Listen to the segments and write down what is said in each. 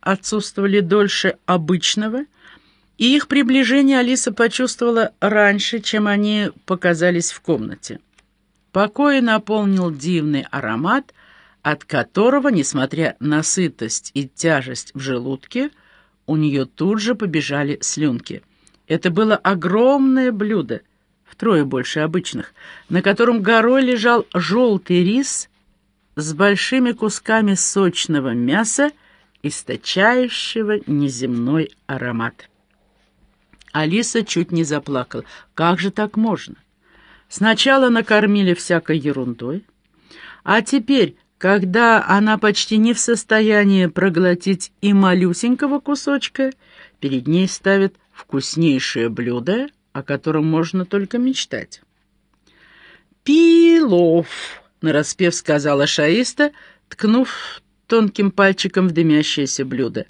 отсутствовали дольше обычного, и их приближение Алиса почувствовала раньше, чем они показались в комнате. Покой наполнил дивный аромат, от которого, несмотря на сытость и тяжесть в желудке, у нее тут же побежали слюнки. Это было огромное блюдо, втрое больше обычных, на котором горой лежал желтый рис с большими кусками сочного мяса, источающего неземной аромат. Алиса чуть не заплакала. Как же так можно? Сначала накормили всякой ерундой, а теперь, когда она почти не в состоянии проглотить и малюсенького кусочка, перед ней ставят вкуснейшее блюдо, о котором можно только мечтать. «Пилов!» — нараспев сказала шаиста, ткнув тонким пальчиком в дымящееся блюдо.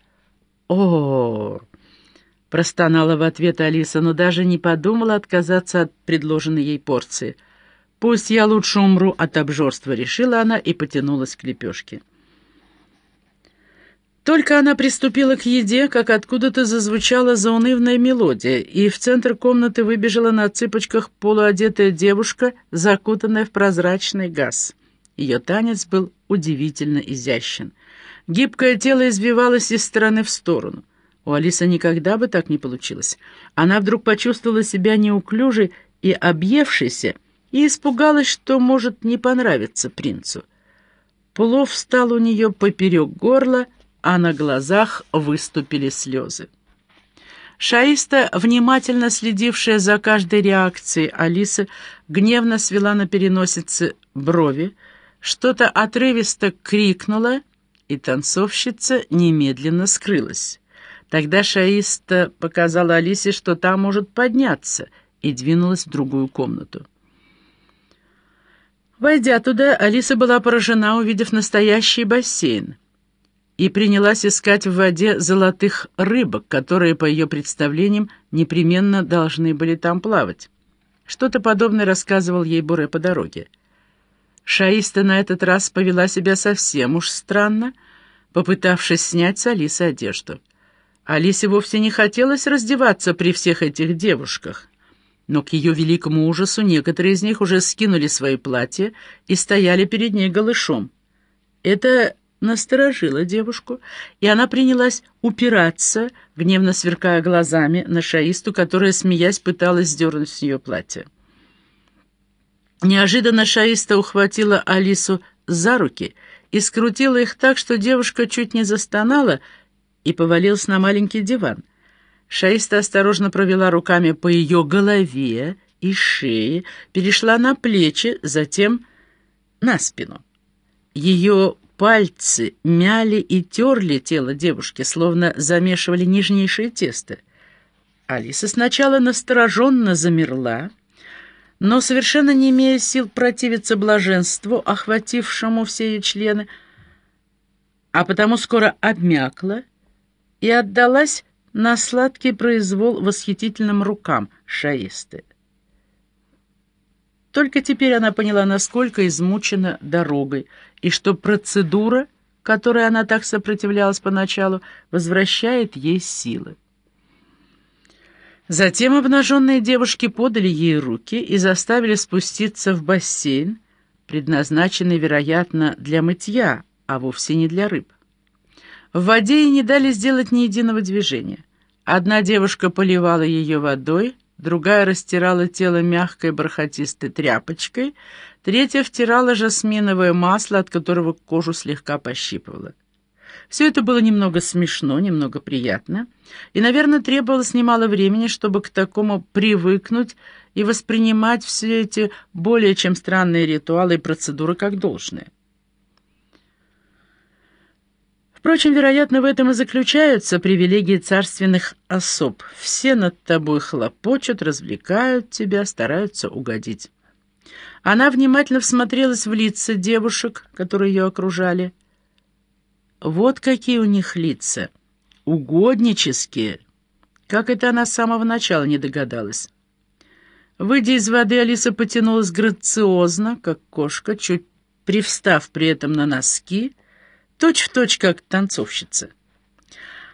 «О!» — простонала в ответ Алиса, но даже не подумала отказаться от предложенной ей порции. «Пусть я лучше умру от обжорства», — решила она и потянулась к лепешке. Только она приступила к еде, как откуда-то зазвучала заунывная мелодия, и в центр комнаты выбежала на цыпочках полуодетая девушка, закутанная в прозрачный газ. Ее танец был удивительно изящен. Гибкое тело извивалось из стороны в сторону. У Алисы никогда бы так не получилось. Она вдруг почувствовала себя неуклюжей и объевшейся, и испугалась, что может не понравиться принцу. Плов встал у нее поперек горла, а на глазах выступили слезы. Шаиста, внимательно следившая за каждой реакцией Алисы, гневно свела на переносице брови, что-то отрывисто крикнула, и танцовщица немедленно скрылась. Тогда Шаиста показала Алисе, что та может подняться, и двинулась в другую комнату. Войдя туда, Алиса была поражена, увидев настоящий бассейн и принялась искать в воде золотых рыбок, которые, по ее представлениям, непременно должны были там плавать. Что-то подобное рассказывал ей Буре по дороге. Шаиста на этот раз повела себя совсем уж странно, попытавшись снять с Алисы одежду. Алисе вовсе не хотелось раздеваться при всех этих девушках, но к ее великому ужасу некоторые из них уже скинули свои платья и стояли перед ней голышом. Это насторожила девушку, и она принялась упираться, гневно сверкая глазами, на шаисту, которая, смеясь, пыталась сдернуть с нее платье. Неожиданно шаиста ухватила Алису за руки и скрутила их так, что девушка чуть не застонала и повалилась на маленький диван. Шаиста осторожно провела руками по ее голове и шее, перешла на плечи, затем на спину. Ее Пальцы мяли и терли тело девушки, словно замешивали нежнейшее тесто. Алиса сначала настороженно замерла, но, совершенно не имея сил противиться блаженству, охватившему все ее члены, а потому скоро обмякла и отдалась на сладкий произвол восхитительным рукам шаисты. Только теперь она поняла, насколько измучена дорогой, и что процедура, которой она так сопротивлялась поначалу, возвращает ей силы. Затем обнаженные девушки подали ей руки и заставили спуститься в бассейн, предназначенный, вероятно, для мытья, а вовсе не для рыб. В воде ей не дали сделать ни единого движения. Одна девушка поливала ее водой, другая растирала тело мягкой бархатистой тряпочкой, третья втирала жасминовое масло, от которого кожу слегка пощипывала. Все это было немного смешно, немного приятно, и, наверное, требовалось немало времени, чтобы к такому привыкнуть и воспринимать все эти более чем странные ритуалы и процедуры как должное. Впрочем, вероятно, в этом и заключаются привилегии царственных особ. Все над тобой хлопочут, развлекают тебя, стараются угодить. Она внимательно всмотрелась в лица девушек, которые ее окружали. Вот какие у них лица. Угоднические. Как это она с самого начала не догадалась. Выйдя из воды, Алиса потянулась грациозно, как кошка, чуть привстав при этом на носки, точь в точь, как танцовщица.